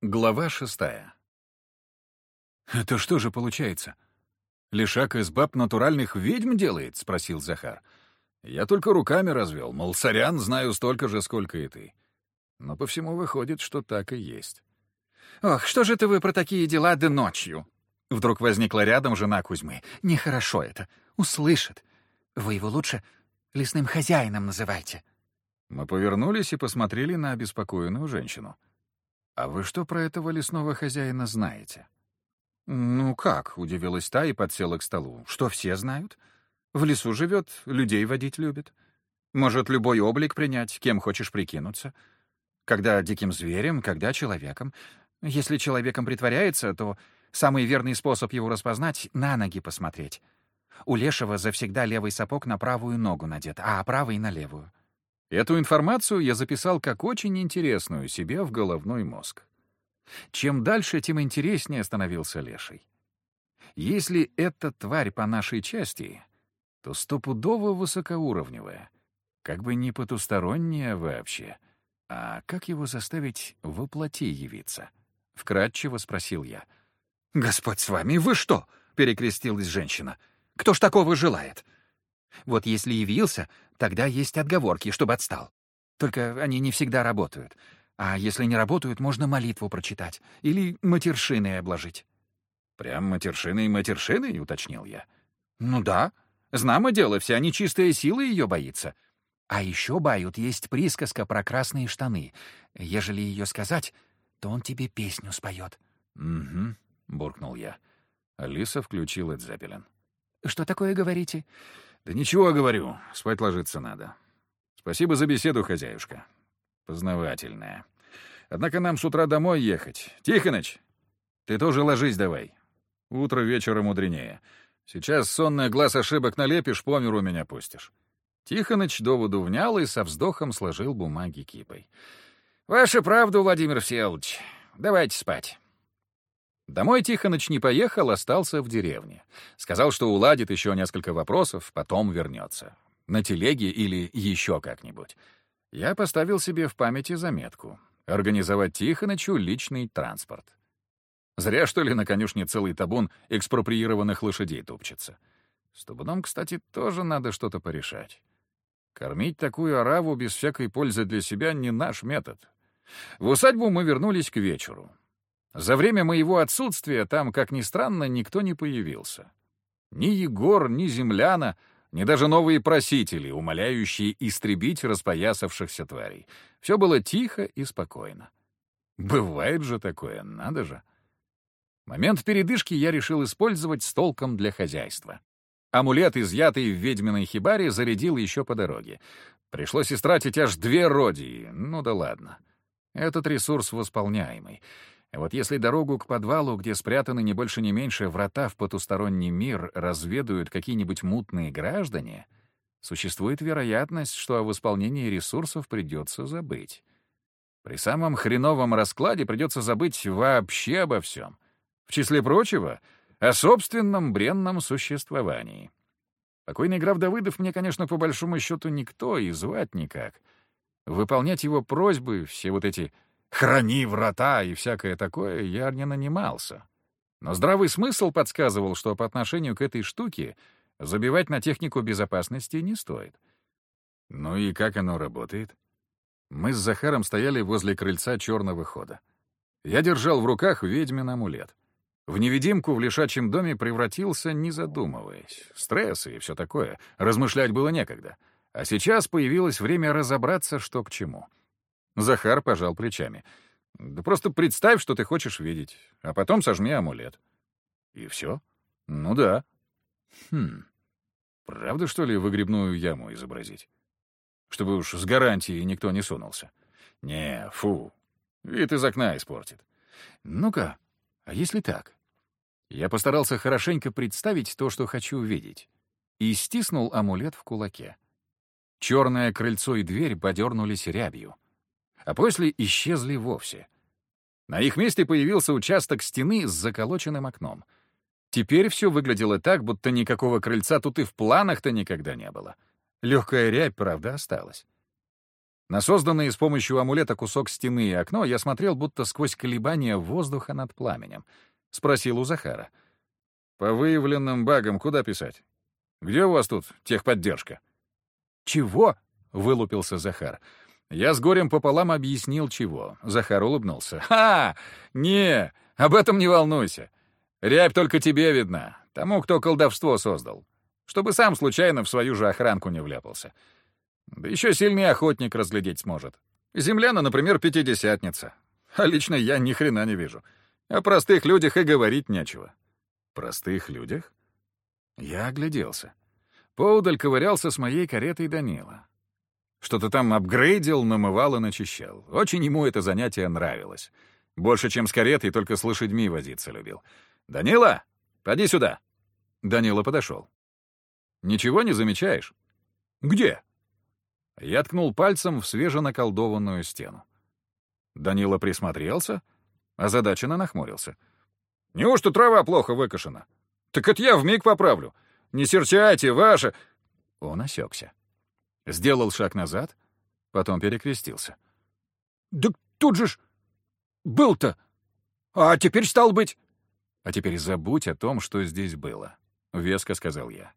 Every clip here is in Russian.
Глава шестая. «Это что же получается? Лишак из баб натуральных ведьм делает?» — спросил Захар. Я только руками развел, мол, сорян, знаю столько же, сколько и ты. Но по всему выходит, что так и есть. «Ох, что же это вы про такие дела да ночью?» Вдруг возникла рядом жена Кузьмы. «Нехорошо это. Услышит. Вы его лучше лесным хозяином называйте». Мы повернулись и посмотрели на обеспокоенную женщину — «А вы что про этого лесного хозяина знаете?» «Ну как?» — удивилась та и подсела к столу. «Что все знают? В лесу живет, людей водить любит. Может любой облик принять, кем хочешь прикинуться. Когда диким зверем, когда человеком. Если человеком притворяется, то самый верный способ его распознать — на ноги посмотреть. У лешего завсегда левый сапог на правую ногу надет, а правый — на левую. Эту информацию я записал как очень интересную себе в головной мозг. Чем дальше, тем интереснее становился леший. Если эта тварь по нашей части, то стопудово высокоуровневая, как бы не потусторонняя вообще. А как его заставить воплоти явиться? Вкратчиво спросил я. «Господь с вами, вы что?» — перекрестилась женщина. «Кто ж такого желает? Вот если явился, тогда есть отговорки, чтобы отстал. Только они не всегда работают. А если не работают, можно молитву прочитать или матершиной обложить. «Прям матершиной и матершиной?» — уточнил я. «Ну да. Знамо дело, вся нечистая сила ее боится. А еще бают есть присказка про красные штаны. Ежели ее сказать, то он тебе песню споет». «Угу», — буркнул я. Алиса включила Дзеппелин. «Что такое говорите?» «Да ничего, говорю, спать ложиться надо. Спасибо за беседу, хозяюшка. Познавательная. Однако нам с утра домой ехать. Тихоныч, ты тоже ложись давай. Утро вечера мудренее. Сейчас сонный глаз ошибок налепишь, по миру меня пустишь». Тихоныч доводу внял и со вздохом сложил бумаги кипой. «Ваша правда, Владимир Всеволодович. Давайте спать». Домой Тихоныч не поехал, остался в деревне. Сказал, что уладит еще несколько вопросов, потом вернется. На телеге или еще как-нибудь. Я поставил себе в памяти заметку. Организовать Тихонычу личный транспорт. Зря, что ли, на конюшне целый табун экспроприированных лошадей топчется. С табуном, кстати, тоже надо что-то порешать. Кормить такую ораву без всякой пользы для себя не наш метод. В усадьбу мы вернулись к вечеру. За время моего отсутствия там, как ни странно, никто не появился. Ни Егор, ни земляна, ни даже новые просители, умоляющие истребить распоясавшихся тварей. Все было тихо и спокойно. Бывает же такое, надо же. Момент передышки я решил использовать с толком для хозяйства. Амулет, изъятый в ведьминой хибаре, зарядил еще по дороге. Пришлось истратить аж две родии. Ну да ладно. Этот ресурс восполняемый. Вот если дорогу к подвалу, где спрятаны не больше не меньше врата в потусторонний мир, разведают какие-нибудь мутные граждане, существует вероятность, что о восполнении ресурсов придется забыть. При самом хреновом раскладе придется забыть вообще обо всем. В числе прочего, о собственном бренном существовании. Покойный граф Давыдов мне, конечно, по большому счету никто и звать никак. Выполнять его просьбы, все вот эти «храни врата» и всякое такое, я не нанимался. Но здравый смысл подсказывал, что по отношению к этой штуке забивать на технику безопасности не стоит. Ну и как оно работает? Мы с Захаром стояли возле крыльца черного хода. Я держал в руках ведьмин амулет. В невидимку в лишачьем доме превратился, не задумываясь. Стресс и все такое. Размышлять было некогда. А сейчас появилось время разобраться, что к чему — Захар пожал плечами. «Да просто представь, что ты хочешь видеть, а потом сожми амулет». «И все?» «Ну да». «Хм... Правда, что ли, выгребную яму изобразить? Чтобы уж с гарантией никто не сунулся. Не, фу, вид из окна испортит. Ну-ка, а если так?» Я постарался хорошенько представить то, что хочу увидеть, и стиснул амулет в кулаке. Черное крыльцо и дверь подернулись рябью — а после исчезли вовсе. На их месте появился участок стены с заколоченным окном. Теперь все выглядело так, будто никакого крыльца тут и в планах-то никогда не было. Легкая рябь, правда, осталась. На созданные с помощью амулета кусок стены и окно я смотрел будто сквозь колебания воздуха над пламенем. Спросил у Захара. «По выявленным багам куда писать? Где у вас тут техподдержка?» «Чего?» — вылупился Захар. Я с горем пополам объяснил, чего. Захар улыбнулся. «Ха! Не, об этом не волнуйся. Рябь только тебе видна, тому, кто колдовство создал. Чтобы сам случайно в свою же охранку не вляпался. Да еще сильный охотник разглядеть сможет. Земляна, например, пятидесятница. А лично я ни хрена не вижу. О простых людях и говорить нечего. Простых людях? Я огляделся. Поудаль ковырялся с моей каретой Данила. Что-то там апгрейдил, намывал и начищал. Очень ему это занятие нравилось. Больше, чем с каретой, только с лошадьми возиться любил. «Данила, поди сюда!» Данила подошел. «Ничего не замечаешь?» «Где?» Я ткнул пальцем в свеженаколдованную стену. Данила присмотрелся, озадаченно нахмурился. «Неужто трава плохо выкошена? Так это я вмиг поправлю. Не серчайте, ваша...» Он осекся. Сделал шаг назад, потом перекрестился. «Да тут же ж был-то! А теперь стал быть...» «А теперь забудь о том, что здесь было», — веско сказал я.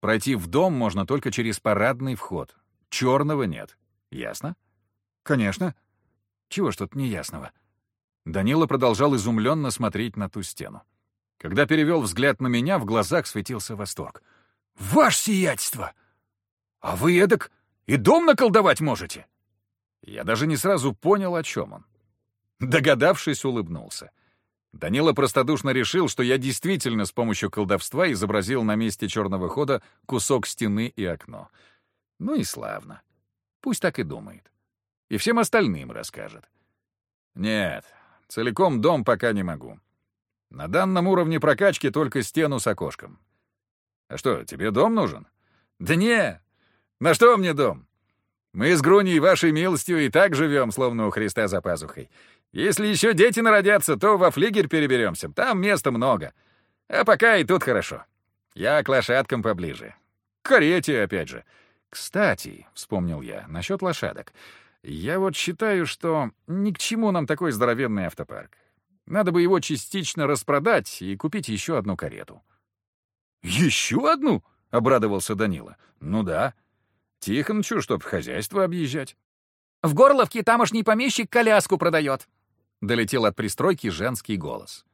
«Пройти в дом можно только через парадный вход, Черного нет. Ясно? Конечно. Чего ж тут неясного? Данила продолжал изумленно смотреть на ту стену. Когда перевел взгляд на меня, в глазах светился восторг. «Ваше сиятельство! А вы эдак и дом наколдовать можете?» Я даже не сразу понял, о чем он. Догадавшись, улыбнулся. Данила простодушно решил, что я действительно с помощью колдовства изобразил на месте черного хода кусок стены и окно — ну и славно. Пусть так и думает. И всем остальным расскажет. Нет, целиком дом пока не могу. На данном уровне прокачки только стену с окошком. А что, тебе дом нужен? Да не, на что мне дом? Мы с Груней вашей милостью и так живем, словно у Христа за пазухой. Если еще дети народятся, то во флигель переберемся, там места много. А пока и тут хорошо. Я к лошадкам поближе. К карете, опять же. «Кстати», — вспомнил я, — «насчет лошадок. Я вот считаю, что ни к чему нам такой здоровенный автопарк. Надо бы его частично распродать и купить еще одну карету». «Еще одну?» — обрадовался Данила. «Ну да. Тихончу, чтоб хозяйство объезжать». «В Горловке тамошний помещик коляску продает», — долетел от пристройки женский голос.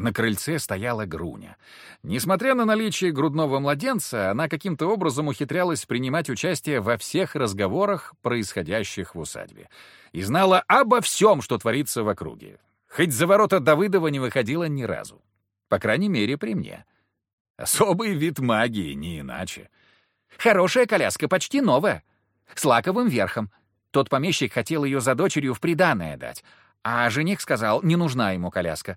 На крыльце стояла Груня. Несмотря на наличие грудного младенца, она каким-то образом ухитрялась принимать участие во всех разговорах, происходящих в усадьбе. И знала обо всем, что творится в округе. Хоть за ворота Давыдова не выходила ни разу. По крайней мере, при мне. Особый вид магии, не иначе. «Хорошая коляска, почти новая. С лаковым верхом. Тот помещик хотел ее за дочерью в приданое дать. А жених сказал, не нужна ему коляска.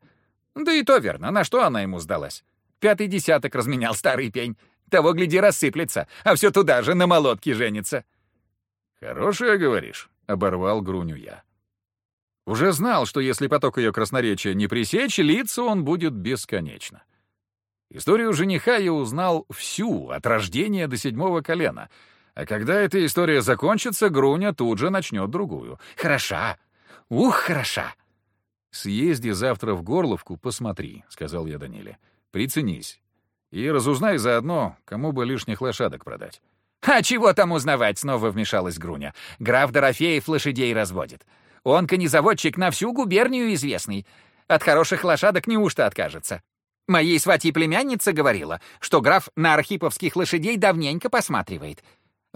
Да и то верно, на что она ему сдалась? Пятый десяток разменял старый пень. Того, гляди, рассыплется, а все туда же, на молотке женится. «Хорошая, говоришь?» — оборвал Груню я. Уже знал, что если поток ее красноречия не пресечь, литься он будет бесконечно. Историю жениха я узнал всю, от рождения до седьмого колена. А когда эта история закончится, Груня тут же начнет другую. «Хороша! Ух, хороша!» «Съезди завтра в Горловку, посмотри», — сказал я Даниле. «Приценись. И разузнай заодно, кому бы лишних лошадок продать». «А чего там узнавать?» — снова вмешалась Груня. «Граф Дорофеев лошадей разводит. Он конезаводчик на всю губернию известный. От хороших лошадок неужто откажется? Моей сватьей племянница говорила, что граф на архиповских лошадей давненько посматривает.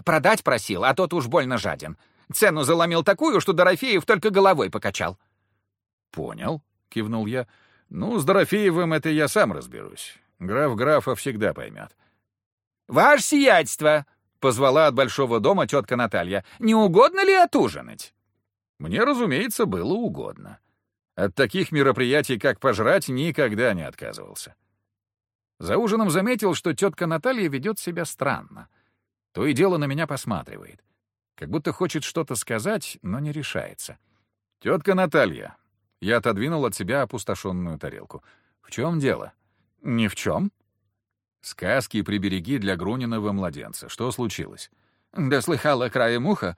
Продать просил, а тот уж больно жаден. Цену заломил такую, что Дорофеев только головой покачал». «Понял», — кивнул я. «Ну, с Дорофеевым это я сам разберусь. Граф графа всегда поймет». «Ваше сиятельство!» — позвала от большого дома тетка Наталья. «Не угодно ли отужинать?» Мне, разумеется, было угодно. От таких мероприятий, как пожрать, никогда не отказывался. За ужином заметил, что тетка Наталья ведет себя странно. То и дело на меня посматривает. Как будто хочет что-то сказать, но не решается. «Тетка Наталья, я отодвинул от себя опустошенную тарелку. «В чем дело?» «Ни в чем». «Сказки прибереги для Груниного младенца. Что случилось?» «Да слыхала краем уха.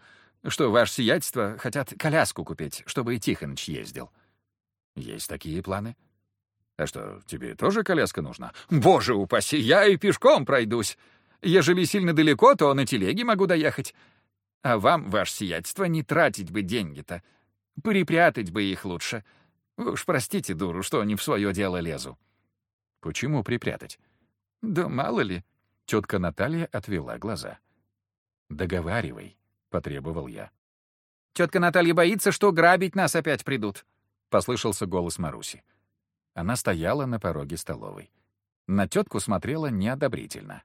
что ваше сиятельство хотят коляску купить, чтобы и Тихоныч ездил». «Есть такие планы?» «А что, тебе тоже коляска нужна?» «Боже упаси, я и пешком пройдусь. Ежели сильно далеко, то на телеге могу доехать. А вам, ваше сиятельство, не тратить бы деньги-то. Припрятать бы их лучше. Вы уж простите, дуру, что не в свое дело лезу». «Почему припрятать?» «Да мало ли». Тетка Наталья отвела глаза. «Договаривай», — потребовал я. «Тетка Наталья боится, что грабить нас опять придут», — послышался голос Маруси. Она стояла на пороге столовой. На тетку смотрела неодобрительно.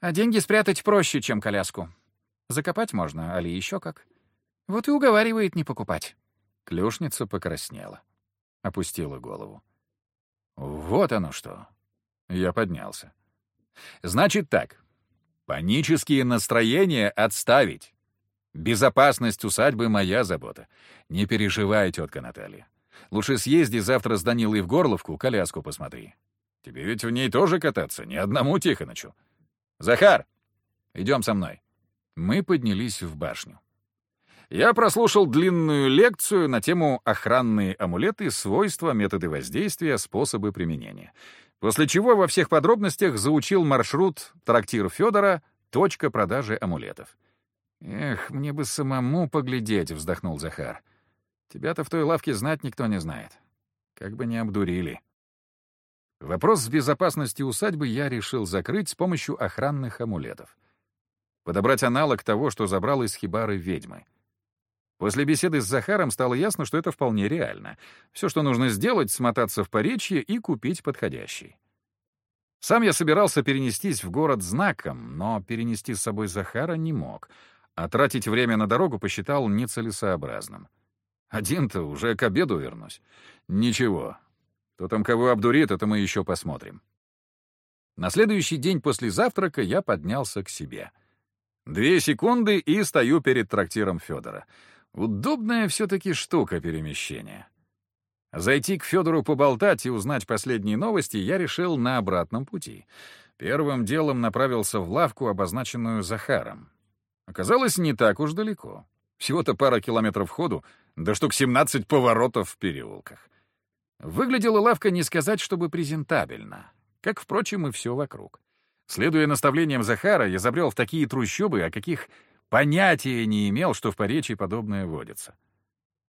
«А деньги спрятать проще, чем коляску. Закопать можно, али еще как. Вот и уговаривает не покупать». Клюшница покраснела. Опустила голову. «Вот оно что!» Я поднялся. «Значит так. Панические настроения отставить. Безопасность усадьбы — моя забота. Не переживай, тетка Наталья. Лучше съезди завтра с Данилой в Горловку, коляску посмотри. Тебе ведь в ней тоже кататься, ни одному Тихонычу. Захар, идем со мной». Мы поднялись в башню. Я прослушал длинную лекцию на тему «Охранные амулеты. Свойства, методы воздействия, способы применения». После чего во всех подробностях заучил маршрут «Трактир Федора. Точка продажи амулетов». «Эх, мне бы самому поглядеть», — вздохнул Захар. «Тебя-то в той лавке знать никто не знает. Как бы не обдурили». Вопрос с безопасностью усадьбы я решил закрыть с помощью охранных амулетов. Подобрать аналог того, что забрал из хибары ведьмы — После беседы с Захаром стало ясно, что это вполне реально. Все, что нужно сделать, смотаться в Поречье и купить подходящий. Сам я собирался перенестись в город знаком, но перенести с собой Захара не мог, а тратить время на дорогу посчитал нецелесообразным. Один-то уже к обеду вернусь. Ничего. Кто там кого обдурит, это мы еще посмотрим. На следующий день после завтрака я поднялся к себе. Две секунды и стою перед трактиром Федора — Удобная все-таки штука перемещения. Зайти к Федору поболтать и узнать последние новости я решил на обратном пути. Первым делом направился в лавку, обозначенную Захаром. Оказалось, не так уж далеко. Всего-то пара километров ходу, да штук 17 поворотов в переулках. Выглядела лавка не сказать, чтобы презентабельно, как, впрочем, и все вокруг. Следуя наставлениям Захара, я забрел в такие трущобы, о каких Понятия не имел, что в Поречи подобное водится.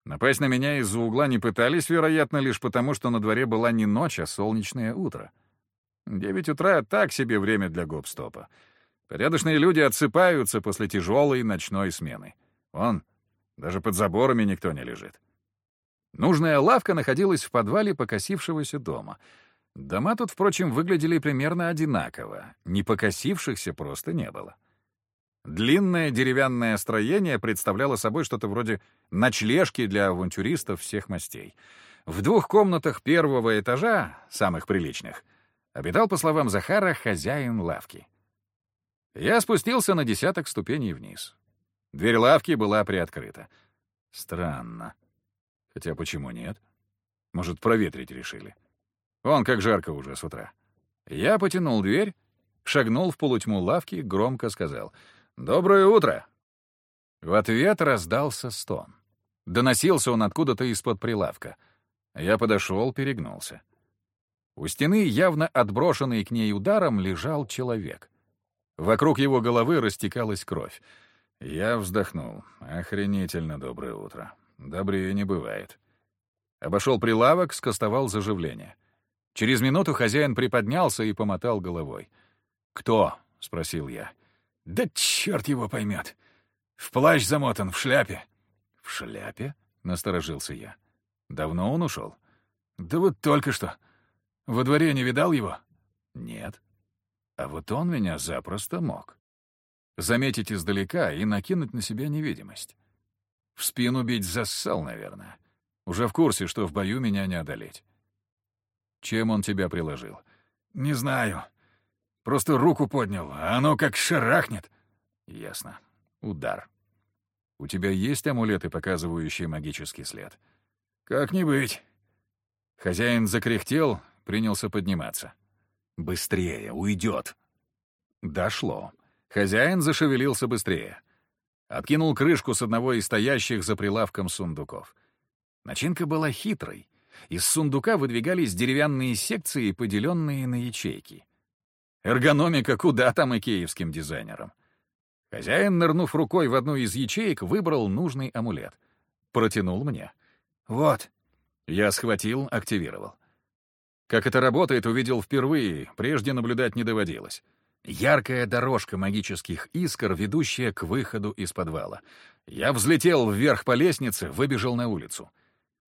Напасть на меня из-за угла не пытались, вероятно, лишь потому, что на дворе была не ночь, а солнечное утро. Девять утра — так себе время для гоп-стопа. Порядочные люди отсыпаются после тяжелой ночной смены. Вон, даже под заборами никто не лежит. Нужная лавка находилась в подвале покосившегося дома. Дома тут, впрочем, выглядели примерно одинаково. Не покосившихся просто не было. Длинное деревянное строение представляло собой что-то вроде ночлежки для авантюристов всех мастей. В двух комнатах первого этажа, самых приличных, обитал, по словам Захара, хозяин лавки. Я спустился на десяток ступеней вниз. Дверь лавки была приоткрыта. Странно. Хотя почему нет? Может, проветрить решили. Вон как жарко уже с утра. Я потянул дверь, шагнул в полутьму лавки, громко сказал — «Доброе утро!» В ответ раздался стон. Доносился он откуда-то из-под прилавка. Я подошел, перегнулся. У стены, явно отброшенный к ней ударом, лежал человек. Вокруг его головы растекалась кровь. Я вздохнул. Охренительно доброе утро. Добрее не бывает. Обошел прилавок, скостовал заживление. Через минуту хозяин приподнялся и помотал головой. «Кто?» — спросил я. Да черт его поймет. В плащ замотан, в шляпе. В шляпе? Насторожился я. Давно он ушел? Да вот только что. Во дворе не видал его? Нет. А вот он меня запросто мог. Заметить издалека и накинуть на себя невидимость. В спину бить зассал, наверное. Уже в курсе, что в бою меня не одолеть. Чем он тебя приложил? Не знаю. Просто руку поднял, а оно как шарахнет. Ясно. Удар. У тебя есть амулеты, показывающие магический след? Как не быть. Хозяин закряхтел, принялся подниматься. Быстрее, уйдет. Дошло. Хозяин зашевелился быстрее. Откинул крышку с одного из стоящих за прилавком сундуков. Начинка была хитрой. Из сундука выдвигались деревянные секции, поделенные на ячейки. Эргономика куда там и киевским дизайнерам. Хозяин, нырнув рукой в одну из ячеек, выбрал нужный амулет. Протянул мне. «Вот». Я схватил, активировал. Как это работает, увидел впервые, прежде наблюдать не доводилось. Яркая дорожка магических искр, ведущая к выходу из подвала. Я взлетел вверх по лестнице, выбежал на улицу.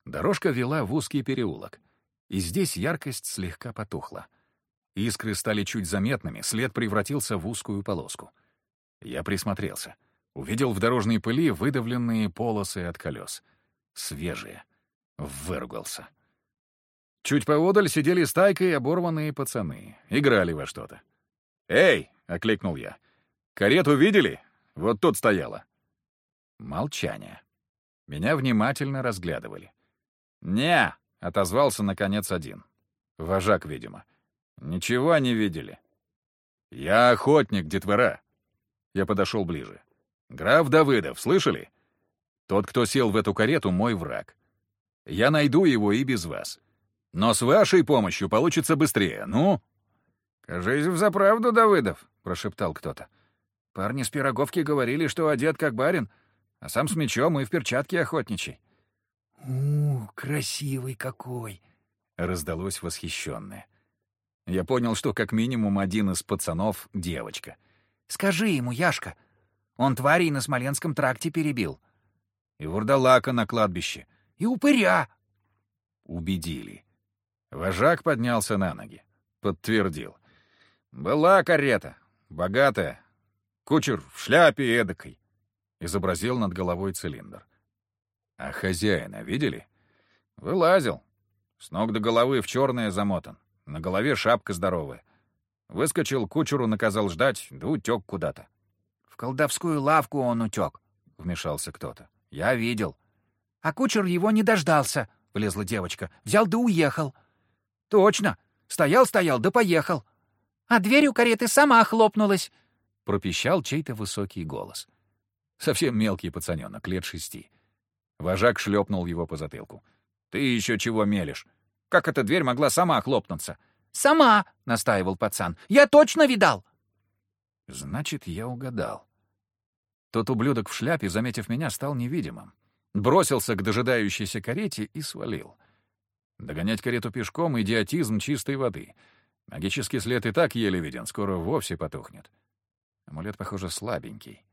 Дорожка вела в узкий переулок. И здесь яркость слегка потухла. Искры стали чуть заметными, след превратился в узкую полоску. Я присмотрелся. Увидел в дорожной пыли выдавленные полосы от колес. Свежие. Выругался. Чуть поодаль сидели стайкой оборванные пацаны. Играли во что-то. «Эй!» — окликнул я. «Карету видели? Вот тут стояла». Молчание. Меня внимательно разглядывали. «Не!» — отозвался, наконец, один. Вожак, видимо. «Ничего не видели». «Я охотник, детвора». Я подошел ближе. «Граф Давыдов, слышали? Тот, кто сел в эту карету, мой враг. Я найду его и без вас. Но с вашей помощью получится быстрее, ну?» «Кажись, взаправду, Давыдов», — прошептал кто-то. «Парни с пироговки говорили, что одет как барин, а сам с мечом и в перчатке охотничий». «У, красивый какой!» — раздалось восхищенное. Я понял, что как минимум один из пацанов — девочка. «Скажи ему, Яшка, он тварей на Смоленском тракте перебил. И вурдалака на кладбище. И упыря!» Убедили. Вожак поднялся на ноги. Подтвердил. «Была карета. Богатая. Кучер в шляпе эдакой». Изобразил над головой цилиндр. «А хозяина видели?» «Вылазил. С ног до головы в черное замотан. На голове шапка здоровая. Выскочил, кучеру наказал ждать, да утек куда-то. «В колдовскую лавку он утек», — вмешался кто-то. «Я видел». «А кучер его не дождался», — влезла девочка. «Взял да уехал». «Точно. Стоял-стоял, да поехал». «А дверь у кареты сама хлопнулась», — пропищал чей-то высокий голос. Совсем мелкий пацаненок, лет шести. Вожак шлепнул его по затылку. «Ты еще чего мелешь? Как эта дверь могла сама хлопнуться?» «Сама!» — настаивал пацан. «Я точно видал!» Значит, я угадал. Тот ублюдок в шляпе, заметив меня, стал невидимым. Бросился к дожидающейся карете и свалил. Догонять карету пешком — идиотизм чистой воды. Магический след и так еле виден, скоро вовсе потухнет. Амулет, похоже, слабенький.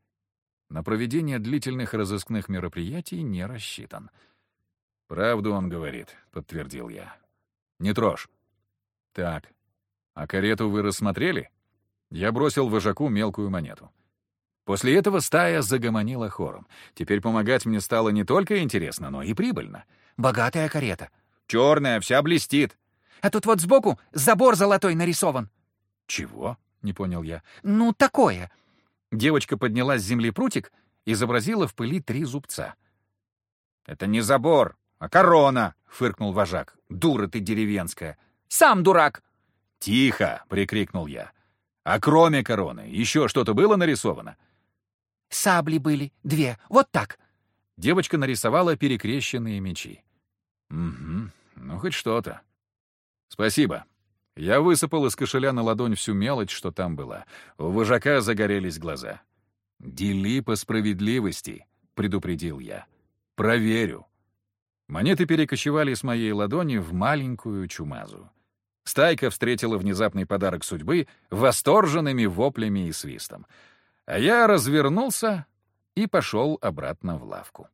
На проведение длительных разыскных мероприятий не рассчитан. «Правду он говорит», — подтвердил я. «Не трожь». «Так, а карету вы рассмотрели?» Я бросил вожаку мелкую монету. После этого стая загомонила хором. Теперь помогать мне стало не только интересно, но и прибыльно. «Богатая карета». «Черная, вся блестит». «А тут вот сбоку забор золотой нарисован». «Чего?» — не понял я. «Ну, такое». Девочка подняла с земли прутик, изобразила в пыли три зубца. «Это не забор, а корона!» — фыркнул вожак. «Дура ты деревенская!» «Сам дурак!» «Тихо!» — прикрикнул я. «А кроме короны еще что-то было нарисовано?» «Сабли были, две, вот так!» Девочка нарисовала перекрещенные мечи. «Угу, ну хоть что-то. Спасибо». Я высыпал из кошеля на ладонь всю мелочь, что там была. У вожака загорелись глаза. «Дели по справедливости», — предупредил я. «Проверю». Монеты перекочевали с моей ладони в маленькую чумазу. Стайка встретила внезапный подарок судьбы восторженными воплями и свистом. А я развернулся и пошел обратно в лавку.